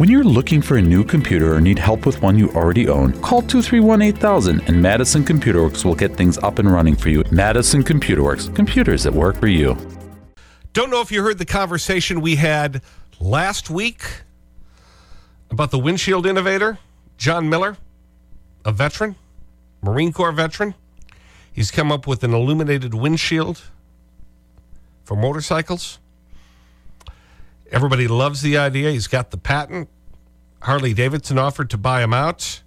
When you're looking for a new computer or need help with one you already own, call 231 8000 and Madison Computer Works will get things up and running for you. Madison Computer Works, computers that work for you. Don't know if you heard the conversation we had last week about the windshield innovator, John Miller, a veteran, Marine Corps veteran. He's come up with an illuminated windshield for motorcycles. Everybody loves the idea. He's got the patent. Harley Davidson offered to buy him out.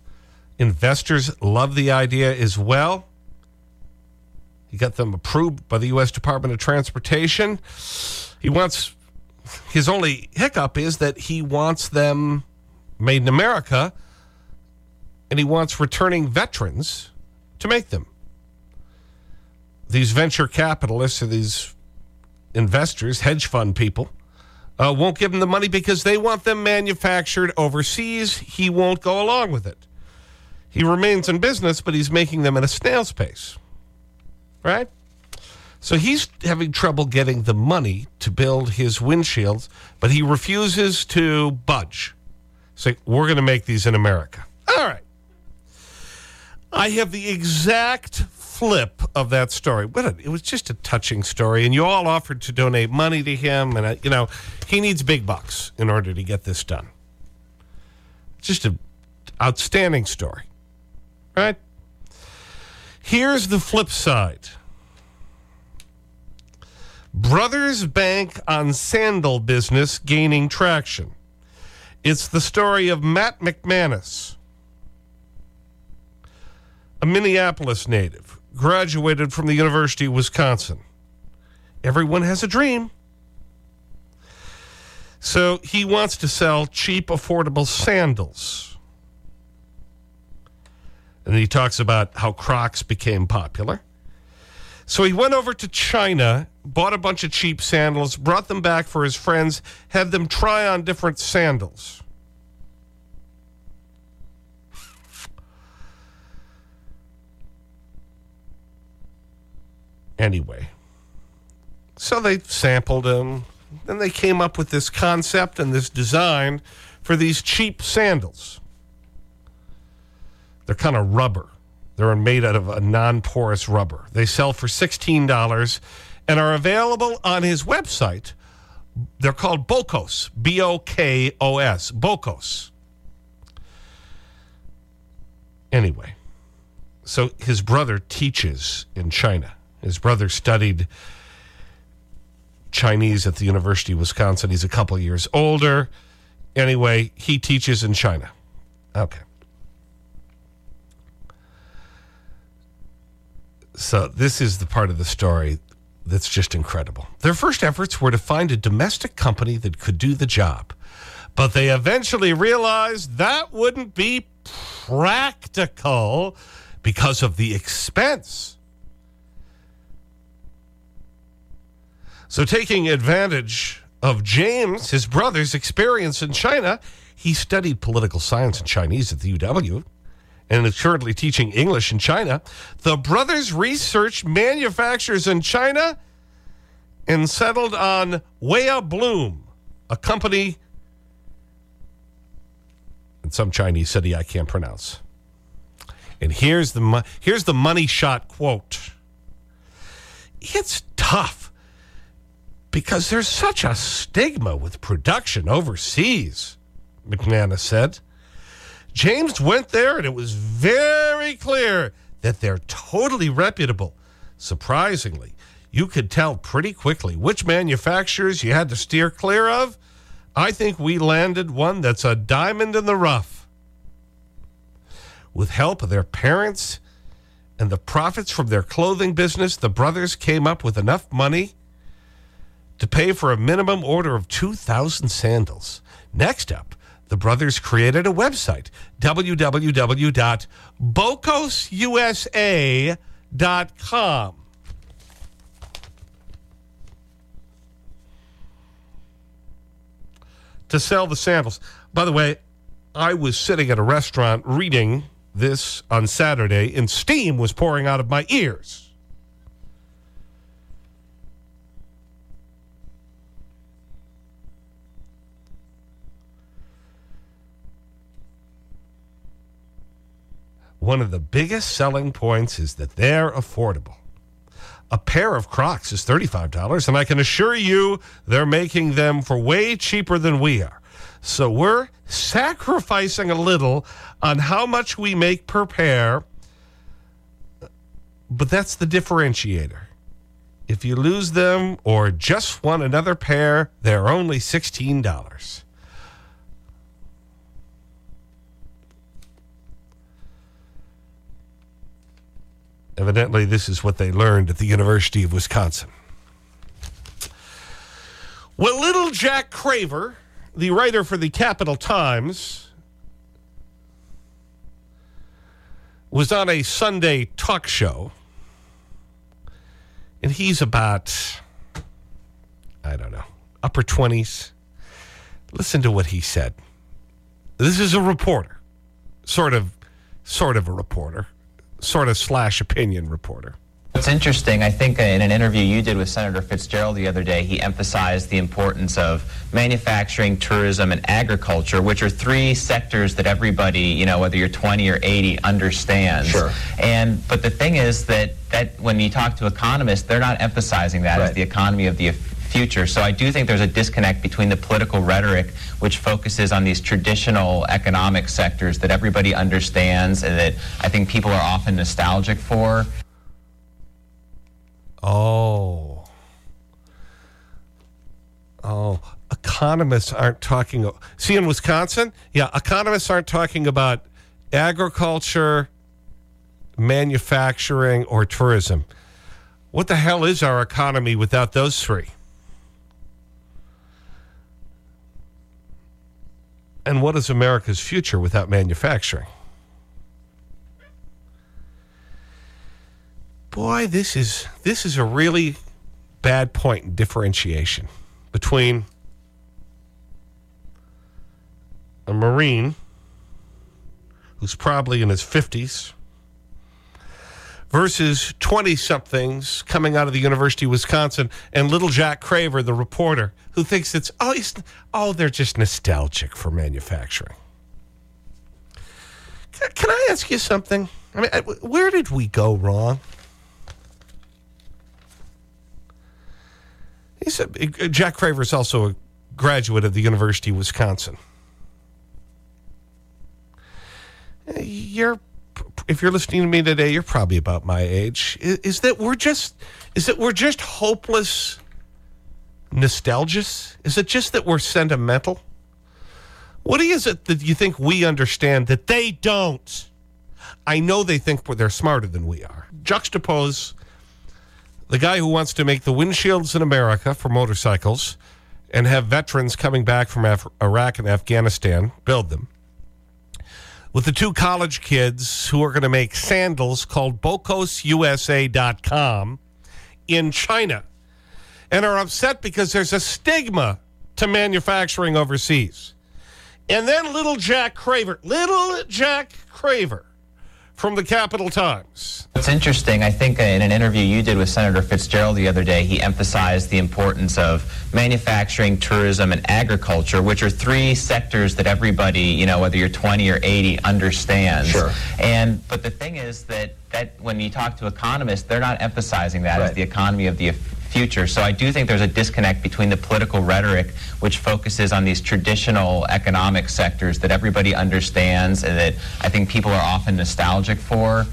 Investors love the idea as well. He got them approved by the U.S. Department of Transportation. He wants, his only hiccup is that he wants them made in America and he wants returning veterans to make them. These venture capitalists or these investors, hedge fund people, uh, won't give him the money because they want them manufactured overseas. He won't go along with it. He remains in business, but he's making them at a snail's pace. Right? So he's having trouble getting the money to build his windshields, but he refuses to budge. Say, we're going to make these in America. All right. I have the exact flip of that story. What a, it was just a touching story, and you all offered to donate money to him. And, uh, you know, he needs big bucks in order to get this done. Just an outstanding story, right? Here's the flip side Brothers Bank on sandal business gaining traction. It's the story of Matt McManus, a Minneapolis native graduated from the University of Wisconsin. Everyone has a dream. So he wants to sell cheap, affordable sandals. And he talks about how Crocs became popular. So he went over to China, bought a bunch of cheap sandals, brought them back for his friends, had them try on different sandals. Anyway. So they sampled them. Then they came up with this concept and this design for these cheap sandals. They're kind of rubber. They're made out of a non-porous rubber. They sell for $16 and are available on his website. They're called Bokos, B-O-K-O-S, Bokos. Anyway, so his brother teaches in China. His brother studied Chinese at the University of Wisconsin. He's a couple years older. Anyway, he teaches in China. Okay. So this is the part of the story that's just incredible. Their first efforts were to find a domestic company that could do the job. But they eventually realized that wouldn't be practical because of the expense. So, taking advantage of James, his brother's experience in China, he studied political science and Chinese at the UW and is currently teaching English in China. The brothers researched manufacturers in China and settled on Wea Bloom, a company in some Chinese city I can't pronounce. And here's the, here's the money shot quote. It's tough because there's such a stigma with production overseas, McManus said. James went there and it was very clear that they're totally reputable. Surprisingly, you could tell pretty quickly which manufacturers you had to steer clear of. I think we landed one that's a diamond in the rough. With help of their parents and the profits from their clothing business, the brothers came up with enough money to pay for a minimum order of 2,000 sandals. Next up, the brothers created a website, www.bokosusa.com. To sell the sandals. By the way, I was sitting at a restaurant reading this on Saturday, and steam was pouring out of my ears. One of the biggest selling points is that they're affordable. A pair of Crocs is $35, and I can assure you they're making them for way cheaper than we are. So we're sacrificing a little on how much we make per pair, but that's the differentiator. If you lose them or just want another pair, they're only $16. Evidently, this is what they learned at the University of Wisconsin. Well, little Jack Craver, the writer for the Capital Times, was on a Sunday talk show. And he's about, I don't know, upper 20s. Listen to what he said. This is a reporter, sort of, sort of a reporter sort of slash opinion reporter. It's interesting. I think uh, in an interview you did with Senator Fitzgerald the other day, he emphasized the importance of manufacturing, tourism, and agriculture, which are three sectors that everybody, you know, whether you're 20 or 80, understands. Sure. And but the thing is that that when you talk to economists, they're not emphasizing that right. as the economy of the future. So I do think there's a disconnect between the political rhetoric, which focuses on these traditional economic sectors that everybody understands and that I think people are often nostalgic for. Oh. Oh, economists aren't talking. See, in Wisconsin, yeah, economists aren't talking about agriculture, manufacturing, or tourism. What the hell is our economy without those three? And what is America's future without manufacturing? Boy, this is, this is a really bad point in differentiation between a Marine who's probably in his 50s versus 20 somethings coming out of the University of Wisconsin and little Jack Craver, the reporter, who thinks it's, oh, oh they're just nostalgic for manufacturing. Can, can I ask you something? I mean, where did we go wrong? He said, uh, Jack Craver is also a graduate of the University of Wisconsin. Uh, you're if you're listening to me today, you're probably about my age. Is, is that we're just, is that we're just hopeless nostalgic? Is it just that we're sentimental? What is it that you think we understand that they don't? I know they think they're smarter than we are. Juxtapose the guy who wants to make the windshields in America for motorcycles and have veterans coming back from Af Iraq and Afghanistan build them with the two college kids who are going to make sandals called BOKOSUSA.com in China and are upset because there's a stigma to manufacturing overseas. And then little Jack Craver, little Jack Craver from the Capital Times. It's interesting. I think uh, in an interview you did with Senator Fitzgerald the other day, he emphasized the importance of manufacturing, tourism, and agriculture, which are three sectors that everybody, you know, whether you're 20 or 80, understands. Sure. And but the thing is that that when you talk to economists, they're not emphasizing that right. as the economy of the future. So I do think there's a disconnect between the political rhetoric, which focuses on these traditional economic sectors that everybody understands and that I think people are often nostalgic for.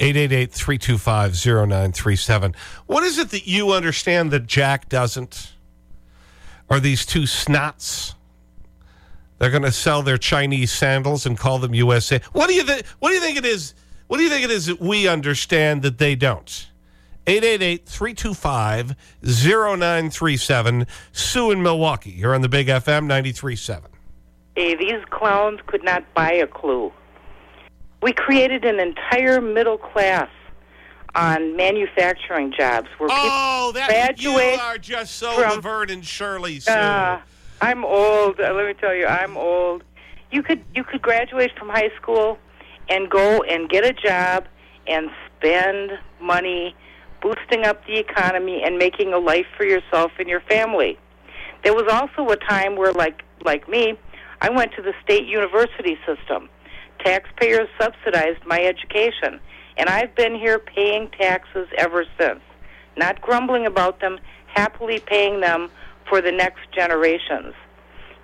888-325-0937. What is it that you understand that Jack doesn't? Are these two snots? They're going to sell their Chinese sandals and call them USA. What do you what do you think it is? What do you think it is that we understand that they don't? 888-325-0937. Sue in Milwaukee. You're on the Big FM 93.7. Hey, these clowns could not buy a clue. We created an entire middle class on manufacturing jobs where oh, people that, you are just so from, Laverne and Shirley, Sue. Uh, I'm old. Uh, let me tell you, I'm old. You could you could graduate from high school and go and get a job and spend money boosting up the economy and making a life for yourself and your family. There was also a time where, like like me, I went to the state university system. taxpayers subsidized my education. And I've been here paying taxes ever since. Not grumbling about them, happily paying them for the next generations.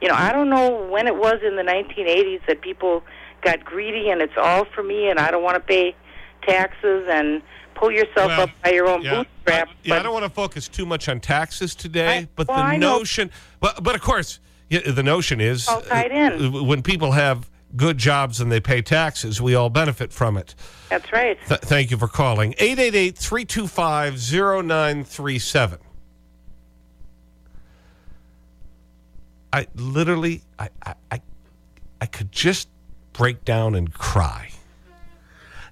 You know, I don't know when it was in the 1980s that people got greedy and it's all for me and I don't want to pay taxes and pull yourself Well, up by your own yeah, bootstrap. I, yeah, I don't want to focus too much on taxes today, I- but well, the I know. notion, but, but of course, yeah, the notion is All tied in. uh, when people have good jobs and they pay taxes, we all benefit from it. That's right. Th thank you for calling. 888 325 0937. I literally, I, I, I, I could just break down and cry.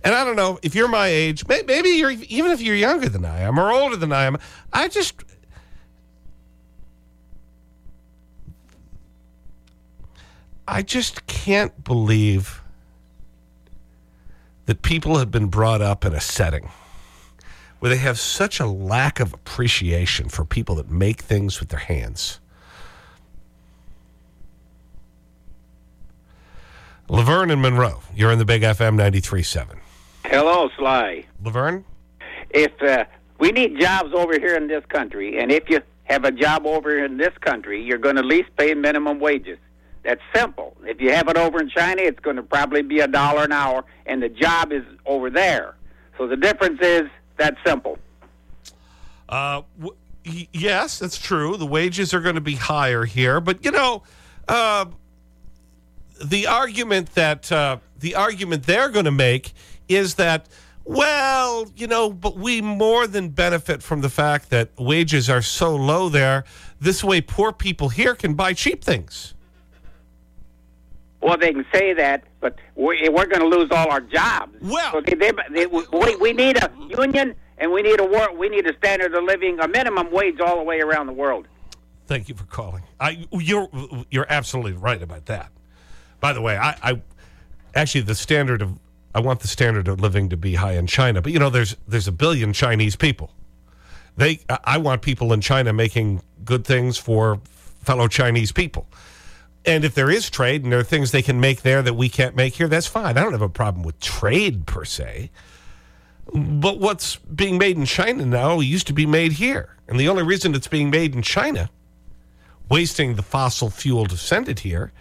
And I don't know if you're my age, may, maybe you're even if you're younger than I am or older than I am. I just, I just can't believe that people have been brought up in a setting where they have such a lack of appreciation for people that make things with their hands. Laverne and Monroe, you're in the Big FM 93.7. Hello, Sly. Laverne? If uh, we need jobs over here in this country, and if you have a job over in this country, you're going to at least pay minimum wages. That's simple. If you have it over in China, it's going to probably be a dollar an hour, and the job is over there. So the difference is that simple. Uh, yes, that's true. The wages are going to be higher here. But, you know, uh, the argument that uh, the argument they're going to make is that, well, you know, but we more than benefit from the fact that wages are so low there. This way, poor people here can buy cheap things. Well, they can say that, but we, we're going to lose all our jobs. Well- so they, they, they, we, we need a union, and we need a war, we need a standard of living, a minimum wage all the way around the world. Thank you for calling. I, you're, you're absolutely right about that. By the way, I, I actually the standard of I want the standard of living to be high in China, but you know there's there's a billion Chinese people. They I- want people in China making good things for fellow Chinese people. And if there is trade and there are things they can make there that we can't make here, that's fine. I don't have a problem with trade per se. But what's being made in China now used to be made here. And the only reason it's being made in China, wasting the fossil fuel to send it here,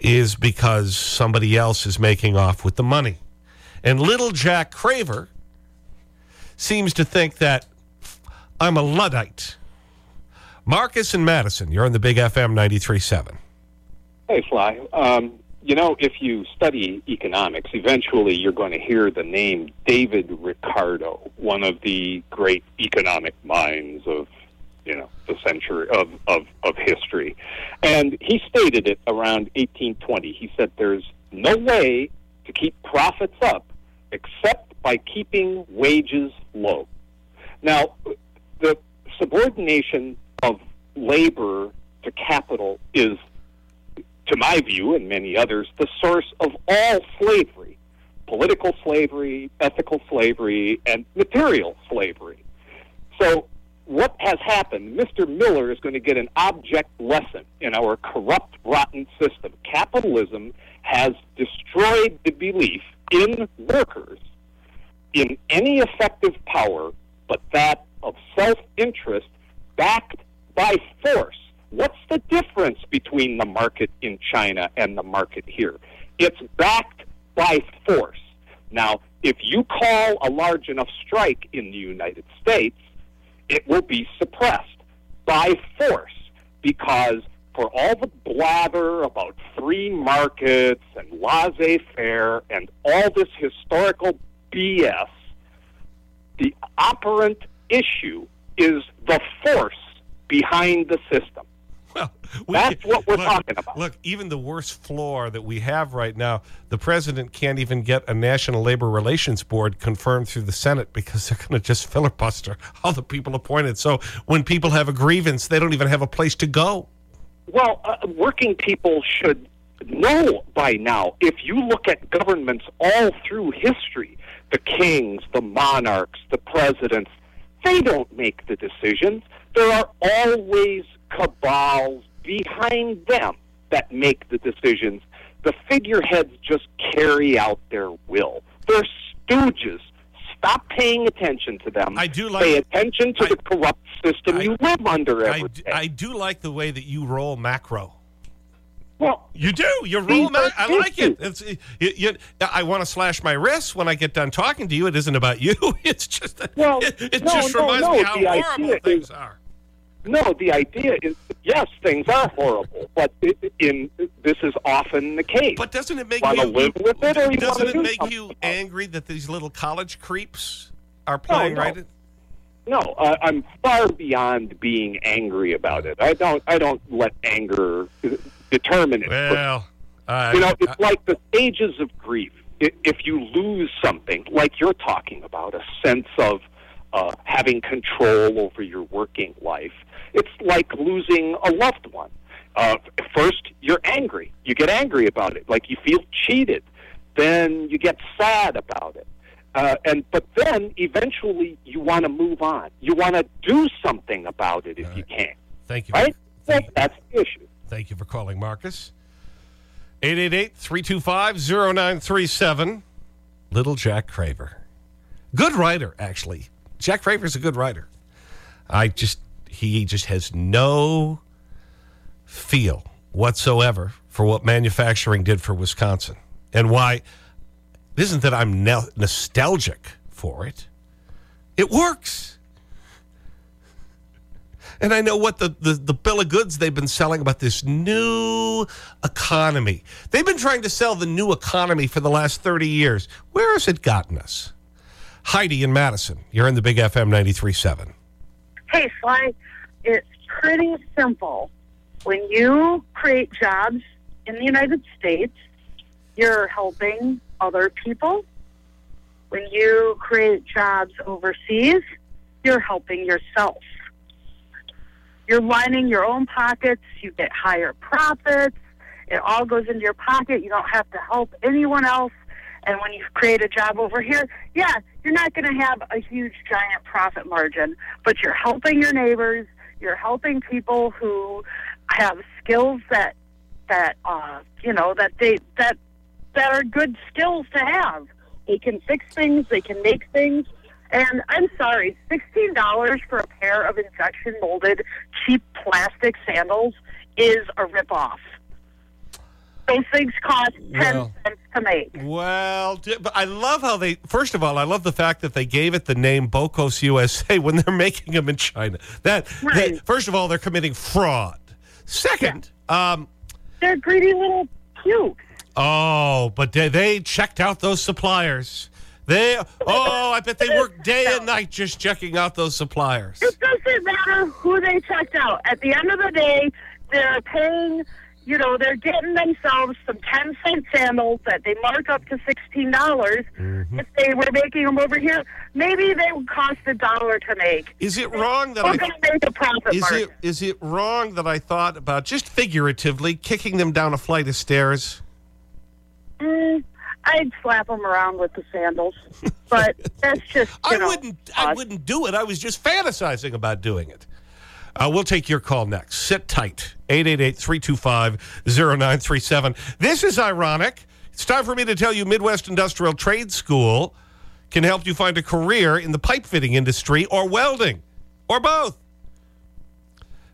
is because somebody else is making off with the money. And little Jack Craver seems to think that I'm a Luddite. Marcus and Madison, you're on the Big FM 93.7. Hey, Sly. Um, you know, if you study economics, eventually you're going to hear the name David Ricardo, one of the great economic minds of, you know, the century of, of, of history. And he stated it around 1820. He said there's no way to keep profits up except by keeping wages low. Now, the subordination of labor to capital is to my view and many others, the source of all slavery political slavery, ethical slavery, and material slavery. So, what has happened? Mr. Miller is going to get an object lesson in our corrupt, rotten system. Capitalism has destroyed the belief in workers in any effective power but that of self interest backed by force. What's the difference between the market in China and the market here? It's backed by force. Now, if you call a large enough strike in the United States, it will be suppressed by force because for all the blather about free markets and laissez faire and all this historical BS, the operant issue is the force behind the system. Well, That's what we're look, talking about. Look, even the worst floor that we have right now, the president can't even get a National Labor Relations Board confirmed through the Senate because they're going to just filibuster all the people appointed. So when people have a grievance, they don't even have a place to go. Well, uh, working people should know by now. If you look at governments all through history, the kings, the monarchs, the presidents, they don't make the decisions. There are always cabals behind them that make the decisions. The figureheads just carry out their will. They're stooges. Stop paying attention to them. I do like- Pay attention to I- the corrupt system I- you live under I, every d- day. I do like the way that you roll macro. well, You do. You roll macro. I like it. It's, you, you, I want to slash my wrists when I get done talking to you. It isn't about you. It's just Well, it, it no, just no, reminds no, me how horrible things is- are. No, the idea is yes, things are horrible, but i- in this is often the case. But doesn't it make Wanna you live with it, or doesn't it do make you angry that these little college creeps are playing no. right? No, uh, I'm far beyond being angry about it. I don't. I don't let anger determine it. Well, uh, you know, it's like the stages of grief. If you lose something, like you're talking about, a sense of uh, having control over your working life, it's like losing a loved one. Uh, first, you're angry. You get angry about it, like you feel cheated. Then you get sad about it. Uh, and but then eventually you want to move on. You want to do something about it if you can. thank you. Right? Thank, That, that's the issue. thank you for calling, Marcus. 888-325-0937. Little Jack Craver. Good writer, actually. Jack Craver's a good writer. I just, he just has no feel whatsoever for what manufacturing did for Wisconsin and why it isn't that I'm nostalgic for it. It works. And I know what the, the, the bill of goods they've been selling about this new economy. They've been trying to sell the new economy for the last 30 years. Where has it gotten us? Heidi in Madison, you're in the Big FM 93.7. Hey, Sly, it's pretty simple. When you create jobs in the United States, you're helping other people. When you create jobs overseas, you're helping yourself. You're lining your own pockets, you get higher profits, it all goes into your pocket. You don't have to help anyone else. And when you create a job over here, yeah, you're not going to have a huge, giant profit margin, but you're helping your neighbors. You're helping people who have skills that that uh, you know that they that that are good skills to have. They can fix things. They can make things. And I'm sorry, sixteen dollars for a pair of injection molded cheap plastic sandals is a ripoff. Those things cost ten Well- cents to make. Well, but I love how they, first of all, I love the fact that they gave it the name Bokos USA when they're making them in China. That, Right. that- first of all, they're committing fraud. Second, um, They're greedy little pukes. oh, but they, they checked out those suppliers. They, oh, I bet they work day and night just checking out those suppliers. It doesn't matter who they checked out. At the end of the day, they're paying, you know, they're getting themselves some 10 cent sandals that they mark up to $16. dollars Mm-hmm. If they were making them over here, maybe they would cost a dollar to make. Is it wrong that We're I... going to make a profit Is margin. it, is it wrong that I thought about, just figuratively, kicking them down a flight of stairs? Mm, I'd slap them around with the sandals, but that's just, I know, wouldn't. I wouldn't do it. I was just fantasizing about doing it. Uh, we'll take your call next. Sit tight. 888-325-0937. This is ironic. It's time for me to tell you Midwest Industrial Trade School can help you find a career in the pipe fitting industry or welding or both.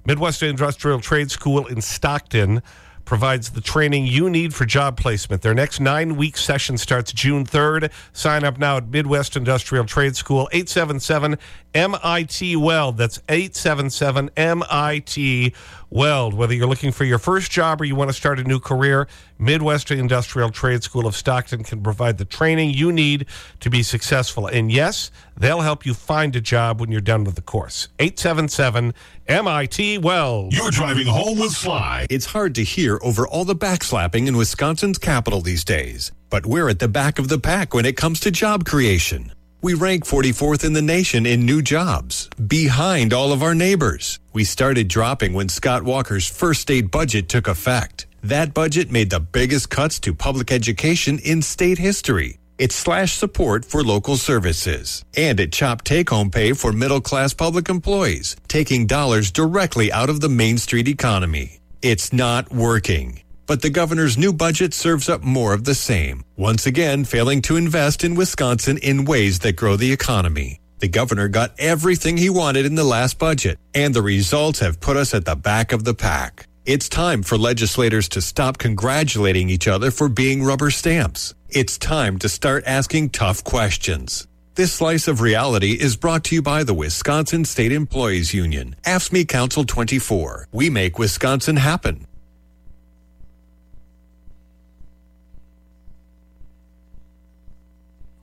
Midwest Industrial Trade School in Stockton provides the training you need for job placement. Their next nine week session starts June 3rd. Sign up now at Midwest Industrial Trade School, 877 MIT Weld. That's 877 MIT Weld. Whether you're looking for your first job or you want to start a new career, Midwest Industrial Trade School of Stockton can provide the training you need to be successful. And yes, they'll help you find a job when you're done with the course. 877 MIT Weld. You're driving home with Sly. It's hard to hear over all the backslapping in Wisconsin's capital these days, but we're at the back of the pack when it comes to job creation. We rank 44th in the nation in new jobs, behind all of our neighbors. We started dropping when Scott Walker's first state budget took effect. That budget made the biggest cuts to public education in state history. It slashed support for local services, and it chopped take home pay for middle class public employees, taking dollars directly out of the Main Street economy. It's not working. But the governor's new budget serves up more of the same, once again failing to invest in Wisconsin in ways that grow the economy. The governor got everything he wanted in the last budget, and the results have put us at the back of the pack. It's time for legislators to stop congratulating each other for being rubber stamps. It's time to start asking tough questions. This slice of reality is brought to you by the Wisconsin State Employees Union, AFSCME Council 24. We make Wisconsin happen.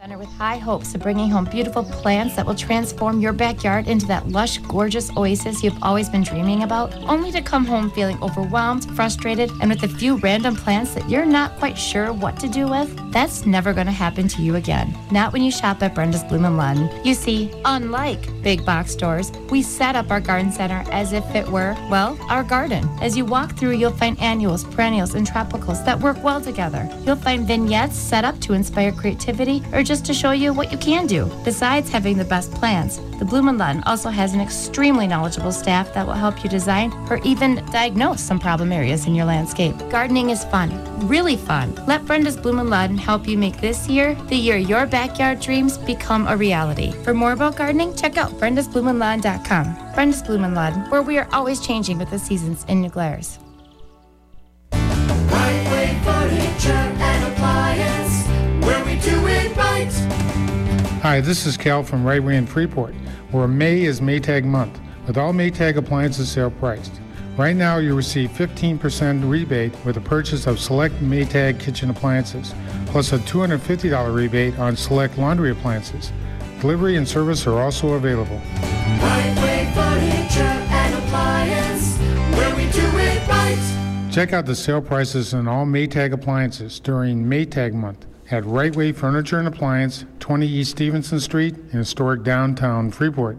Center with high hopes of bringing home beautiful plants that will transform your backyard into that lush, gorgeous oasis you've always been dreaming about, only to come home feeling overwhelmed, frustrated, and with a few random plants that you're not quite sure what to do with? That's never going to happen to you again. Not when you shop at Brenda's Bloom and Lawn. You see, unlike big box stores, we set up our garden center as if it were, well, our garden. As you walk through, you'll find annuals, perennials, and tropicals that work well together. You'll find vignettes set up to inspire creativity or just to show you what you can do. Besides having the best plans, the Bloom and Lawn also has an extremely knowledgeable staff that will help you design or even diagnose some problem areas in your landscape. Gardening is fun, really fun. Let Brenda's Bloom and Lawn help you make this year the year your backyard dreams become a reality. For more about gardening, check out brendasbloomandlawn.com. Brenda's Bloom and Lawn, where we are always changing with the seasons in New Glarus. Right Way Furniture and Appliance, where we do it right. Hi, this is Cal from Right Way in Freeport, where May is Maytag month, with all Maytag appliances sale priced. Right now, you receive 15% rebate with the purchase of select Maytag kitchen appliances, plus a $250 rebate on select laundry appliances. Delivery and service are also available. Right Way Furniture and Appliance, where we do it right. Check out the sale prices on all Maytag appliances during Maytag month at Right Way Furniture and Appliance, 20 East Stevenson Street in historic downtown Freeport.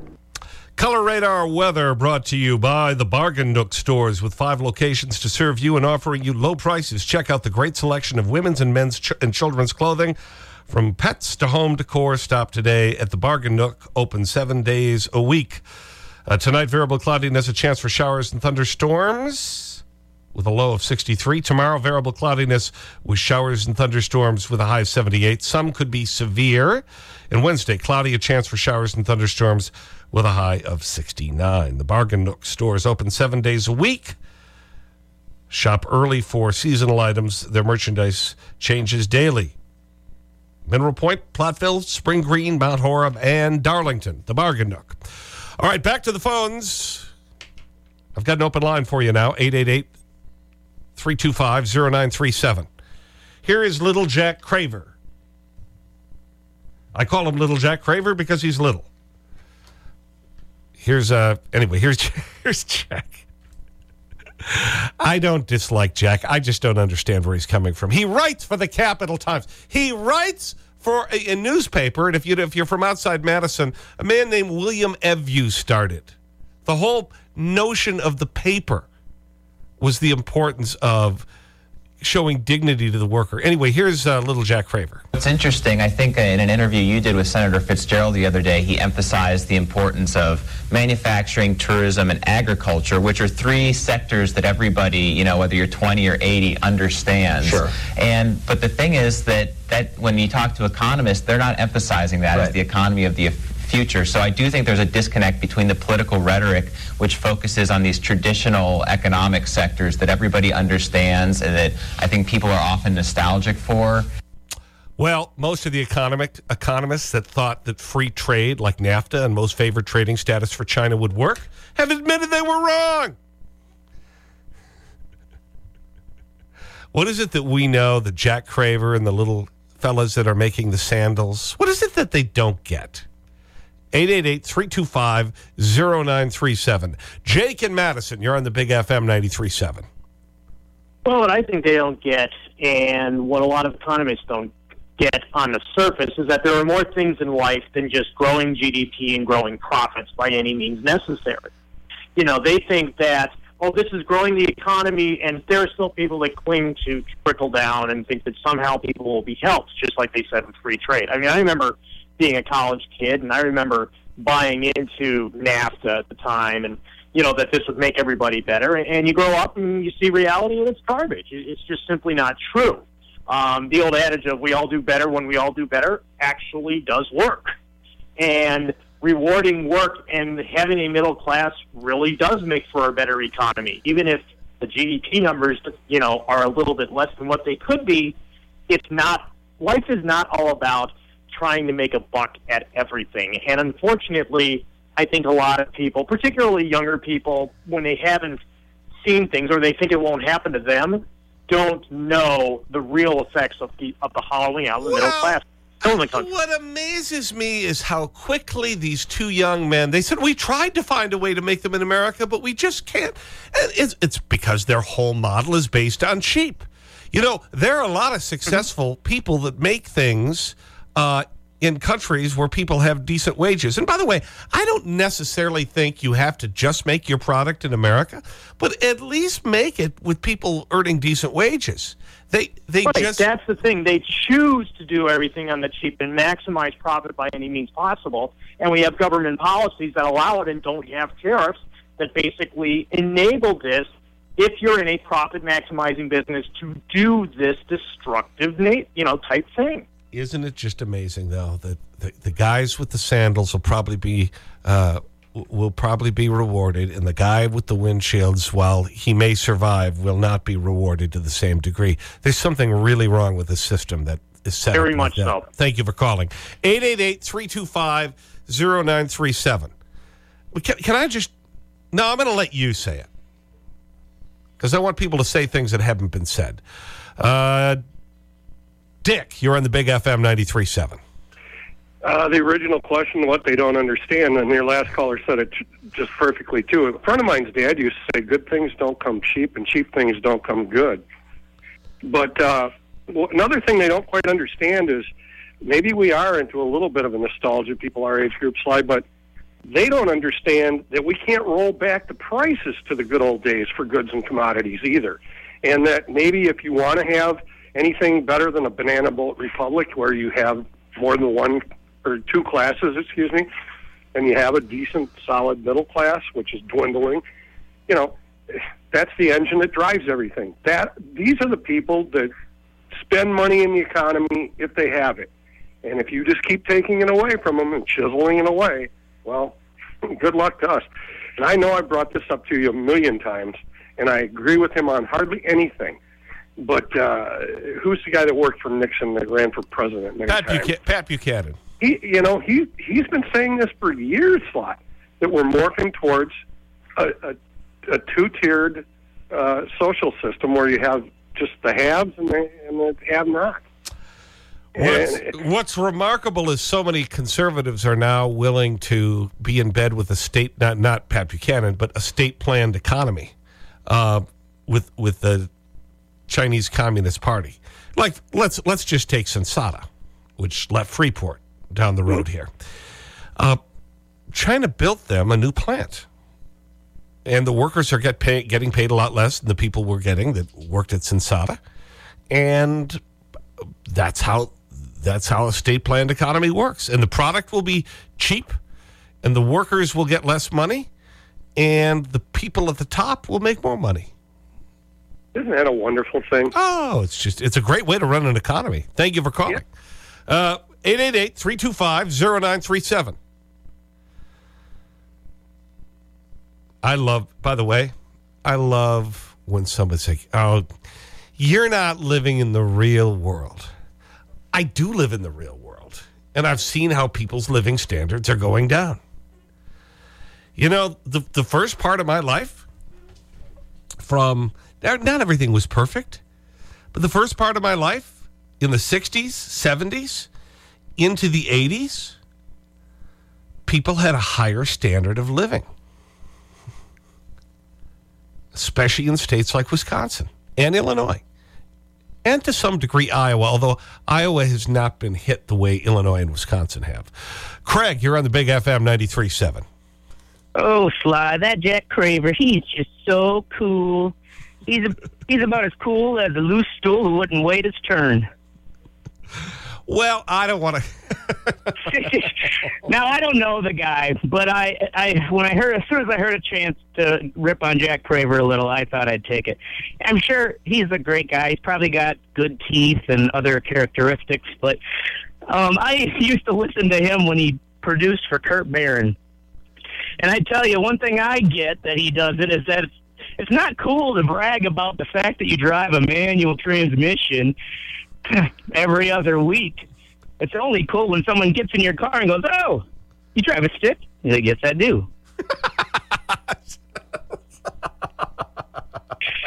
Color Radar Weather brought to you by the Bargain Nook stores with five locations to serve you and offering you low prices. Check out the great selection of women's and men's ch and children's clothing from pets to home decor. Stop today at the Bargain Nook, open seven days a week. Uh, tonight, variable cloudiness, a chance for showers and thunderstorms with a low of 63. Tomorrow, variable cloudiness with showers and thunderstorms with a high of 78. Some could be severe. And Wednesday, cloudy, a chance for showers and thunderstorms with a high of 69. The Bargain Nook store is open seven days a week. Shop early for seasonal items. Their merchandise changes daily. Mineral Point, Platteville, Spring Green, Mount Horeb, and Darlington. The Bargain Nook. All right, back to the phones. I've got an open line for you now 888 325 0937. Here is Little Jack Craver. I call him Little Jack Craver because he's little. Here's, uh, anyway, here's, here's Jack. I don't dislike Jack. I just don't understand where he's coming from. He writes for the Capital Times. He writes for a, a newspaper, and if, you, if you're from outside Madison, a man named William Evjue started. The whole notion of the paper was the importance of showing dignity to the worker. Anyway, here's uh, little Jack Craver. It's interesting. I think in an interview you did with Senator Fitzgerald the other day, he emphasized the importance of manufacturing, tourism, and agriculture, which are three sectors that everybody, you know, whether you're 20 or 80, understands. Sure. And but the thing is that that when you talk to economists, they're not emphasizing that as the economy of the future. So I do think there's a disconnect between the political rhetoric, which focuses on these traditional economic sectors that everybody understands and that I think people are often nostalgic for. Well, most of the economic, economists that thought that free trade, like NAFTA and most favored trading status for China would work, have admitted they were wrong. What is it that we know, the Jack Craver and the little fellas that are making the sandals, what is it that they don't get? 888-325-0937. Jake and Madison, you're on the Big FM 93.7. Well, what I think they don't get, and what a lot of economists don't get on the surface, is that there are more things in life than just growing GDP and growing profits by any means necessary. You know, they think that, oh, this is growing the economy, and there are still people that cling to trickle down and think that somehow people will be helped, just like they said with free trade. I mean, I remember being a college kid, and I remember buying into NAFTA at the time, and you know, that this would make everybody better. And you grow up and you see reality and it's garbage. It's just simply not true. Um, the old adage of we all do better when we all do better actually does work. And rewarding work and having a middle class really does make for a better economy. Even if the GDP numbers, you know, are a little bit less than what they could be, it's not, life is not all about trying to make a buck at everything. And unfortunately, I think a lot of people, particularly younger people, when they haven't seen things or they think it won't happen to them, don't know the real effects of the, of the hollowing out of the middle class. What amazes me is how quickly these two young men, they said, we tried to find a way to make them in America, but we just can't. And it's, it's because their whole model is based on cheap. You know, there are a lot of successful people that make things uh, in countries where people have decent wages. And by the way, I don't necessarily think you have to just make your product in America, but at least make it with people earning decent wages. They, they Right, just. that's the thing. They choose to do everything on the cheap and maximize profit by any means possible. And we have government policies that allow it and don't have tariffs that basically enable this if you're in a profit maximizing business to do this destructive na- you know type thing. Isn't it just amazing, though, that the, the guys with the sandals will probably be uh, will probably be rewarded, and the guy with the windshields, while he may survive, will not be rewarded to the same degree. There's something really wrong with the system that is set Very up much like so. Thank you for calling. 888-325-0937. Can, can I just... No, I'm going to let you say it. Because I want people to say things that haven't been said. Uh, Dick, you're on the Big FM 93.7. Uh, the original question, what they don't understand, and your last caller said it just perfectly too. A friend of mine's dad used to say, "Good things don't come cheap, and cheap things don't come good." But uh, another thing they don't quite understand is maybe we are into a little bit of a nostalgia. People our age group slide, but they don't understand that we can't roll back the prices to the good old days for goods and commodities either. And that maybe if you want to have anything better than a banana boat republic where you have more than one or two classes, excuse me, and you have a decent, solid middle class, which is dwindling, you know, that's the engine that drives everything. That these are the people that spend money in the economy if they have it, and if you just keep taking it away from them and chiseling it away, well, good luck to us. And I know I brought this up to you a million times, and I agree with him on hardly anything. But uh, who's the guy that worked for Nixon that ran for president? Pat? Bucha Pat Buchanan. he, you know, he he's been saying this for years, Sly, that we're morphing towards a, a, a two-tiered uh, social system where you have just the haves and the, and the have-nots. What's, what's remarkable is so many conservatives are now willing to be in bed with a state, not, not Pat Buchanan, but a state planned economy uh, with, with the Chinese Communist Party. Like, let's, let's just take Sensata, which left Freeport down the road here. Uh, China built them a new plant. And the workers are get pay, getting paid a lot less than the people were getting that worked at Sensata. And that's how that's how a state planned economy works and the product will be cheap and the workers will get less money and the people at the top will make more money Isn't that a wonderful thing? oh it's just it's a great way to run an economy. Thank you for calling. Uh 888-325-0937 I love by the way I love when somebody's like oh you're not living in the real world. I do live in the real world, and I've seen how people's living standards are going down. You know, the, the first part of my life, from not everything was perfect, but the first part of my life in the 60s, 70s, into the 80s, people had a higher standard of living, especially in states like Wisconsin and Illinois and to some degree Iowa, although Iowa has not been hit the way Illinois and Wisconsin have. Craig, you're on the Big FM 93.7. Oh, Sly, that Jack Craver, he's just so cool. He's a, he's about as cool as a loose stool who wouldn't wait his turn. Well, I don't want to. now I don't know the guy, but I, I when I heard as soon as I heard a chance to rip on Jack Craver a little, I thought I'd take it. I'm sure he's a great guy. He's probably got good teeth and other characteristics, but um, I used to listen to him when he produced for Kurt Barron. And I tell you, one thing I get that he does it is that it's, not cool to brag about the fact that you drive a manual transmission every other week. It's only cool when someone gets in your car and goes, "Oh, you drive a stick?" You're like, "Yes, I do."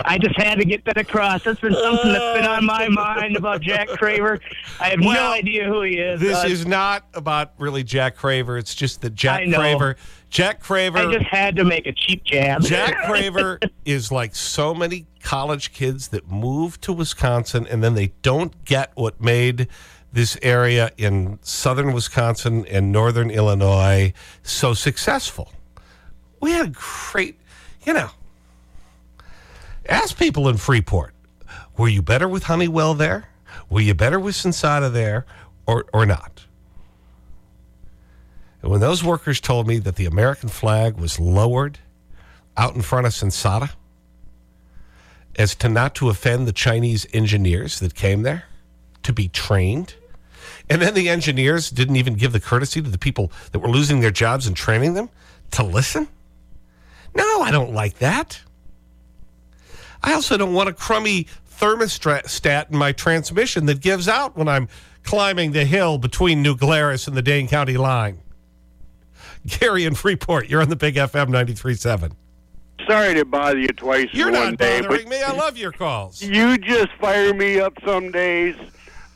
I just had to get that across. That's been something that's been on my mind about Jack Craver. I have no idea who he is. This Uh, is not about really Jack Craver. It's just that Jack. Craver, Jack Craver. I just had to make a cheap jab. Jack Craver is like so many college kids that move to Wisconsin and then they don't get what made this area in southern Wisconsin and northern Illinois so successful. We had a great, you know, ask people in Freeport, were you better with Honeywell there? Were you better with Sensata there or, or not? And when those workers told me that the American flag was lowered out in front of Sensata as to not to offend the Chinese engineers that came there to be trained. And then the engineers didn't even give the courtesy to the people that were losing their jobs and training them to listen. No, I don't like that. I also don't want a crummy thermostat in my transmission that gives out when I'm climbing the hill between New Glarus and the Dane County line. Gary in Freeport, you're on the Big FM 93.7. Sorry to bother you twice You're in one not day, bothering me. I love your calls. you just fire me up some days.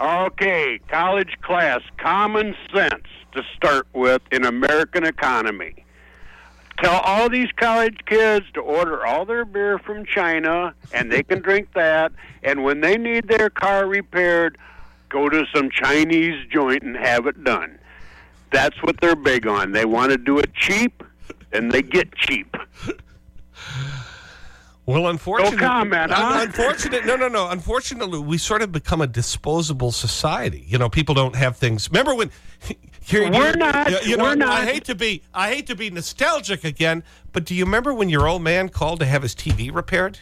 Okay, college class, common sense to start with in American economy. Tell all these college kids to order all their beer from China, and they can drink that. And when they need their car repaired, go to some Chinese joint and have it done. That's what they're big on. They want to do it cheap, and they get cheap. Well, unfortunately, No comment, huh? Unfortunate, no, no, no. Unfortunately, we sort of become a disposable society. You know, people don't have things. Remember when? You're, We're not. You, you know, We're I hate to be. I hate to be nostalgic again. But do you remember when your old man called to have his TV repaired?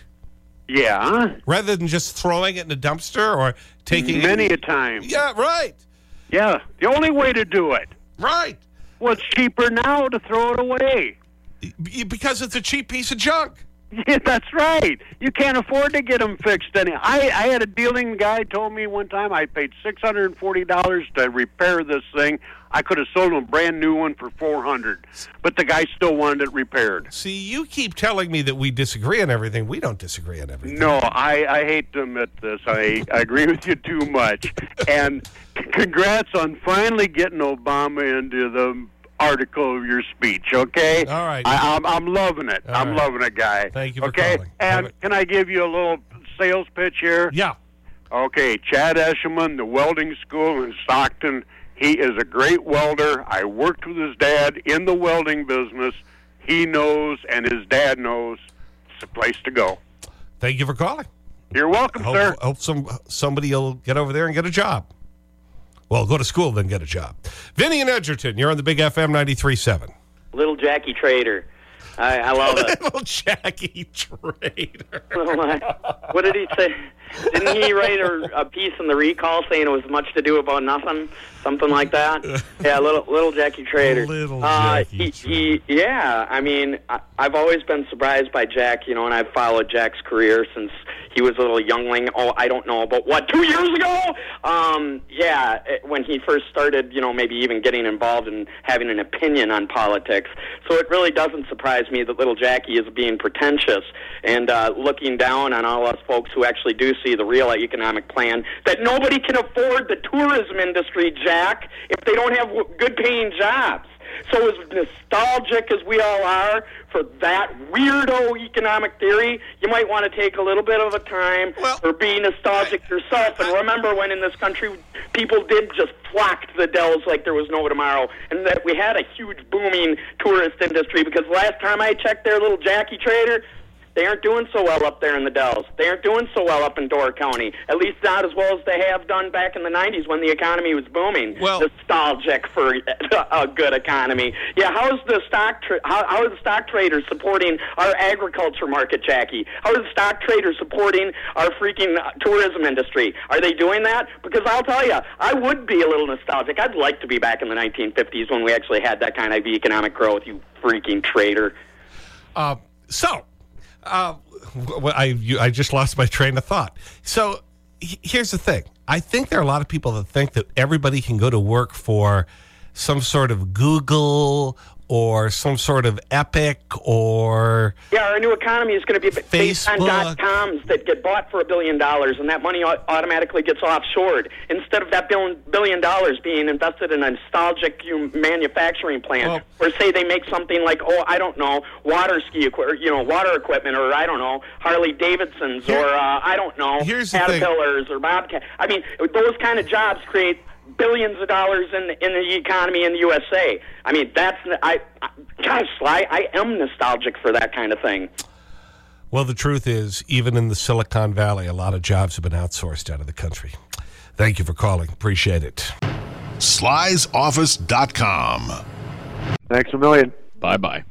Yeah. Rather than just throwing it in a dumpster or taking Many it. a time. Yeah, right. Yeah, the only way to do it. Right. Well, it's cheaper now to throw it away. Because it's a cheap piece of junk. Yeah, that's right. You can't afford to get them fixed. Any, I, I had a dealing guy told me one time I paid six hundred and forty dollars to repair this thing. I could have sold him a brand new one for four hundred, but the guy still wanted it repaired. See, you keep telling me that we disagree on everything. We don't disagree on everything. No, I, I hate to admit this. I, I agree with you too much. And congrats on finally getting Obama into the article of your speech, okay? All right. I, I'm, I'm loving it. All I'm right. loving it, guy. Thank you okay? calling. And can I give you a little sales pitch here? Yeah. Okay, Chad Eshelman, the welding school in Stockton. He is a great welder. I worked with his dad in the welding business. He knows, and his dad knows. It's a place to go. Thank you for calling. You're welcome, hope, sir. Hope some, somebody will get over there and get a job. Well, go to school, then get a job. Vinny and Edgerton, you're on the Big FM 93.7. Little Jackie Trader. I, I love it. Little Jackie Trader. what did he say? Didn't he write a, a piece in the recall saying it was much to do about nothing? Something like that? Yeah, little little Jackie Trader. Little uh, Jackie he, he, yeah, I mean, I, I've always been surprised by Jack, you know, and I've followed Jack's career since he was a little youngling. Oh, I don't know about what two years ago. Um, yeah, it- when he first started, you know, maybe even getting involved and having an opinion on politics. So it really doesn't surprise me that little Jackie is being pretentious and uh, looking down on all us folks who actually do see the real economic plan. That nobody can afford the tourism industry, Jack, if they don't have good-paying jobs. So as nostalgic as we all are for that weirdo economic theory, you might want to take a little bit of a time for being nostalgic yourself and remember when in this country people did just flock to the Dells like there was no tomorrow and that we had a huge booming tourist industry because last time I checked their little Jackie Trader, They aren't doing so well up there in the Dells. They aren't doing so well up in Door County. At least not as well as they have done back in the 90s when the economy was booming. Well- nostalgic for a good economy. Yeah, how is the stock tra- how, how are the stock traders supporting our agriculture market, Jackie? How are the stock traders supporting our freaking tourism industry? Are they doing that? Because I'll tell you, I would be a little nostalgic. I'd like to be back in the 1950s when we actually had that kind of economic growth. You freaking trader. Uh, so, uh, I, you, I just lost my train of thought. So, here's the thing. I think there are a lot of people that think that everybody can go to work for some sort of Google or some sort of Epic or Yeah, our new economy is going to be b- based on Facebook. dot coms that get bought for a billion dollars, and that money automatically gets offshored instead of that billion, billion dollars being invested in a nostalgic manufacturing plant, or say they make something like oh I don't know water ski equi- you know water equipment, or I don't know Harley Davidsons, or uh, I don't know. Caterpillars or Bobcat. I mean those kind of jobs create billions of dollars in in the economy in the USA. I mean that's I, I gosh Sly, I am nostalgic for that kind of thing. Well, the truth is, even in the Silicon Valley, a lot of jobs have been outsourced out of the country. Thank you for calling. Appreciate it. Slysoffice.com. Thanks a million. Bye bye.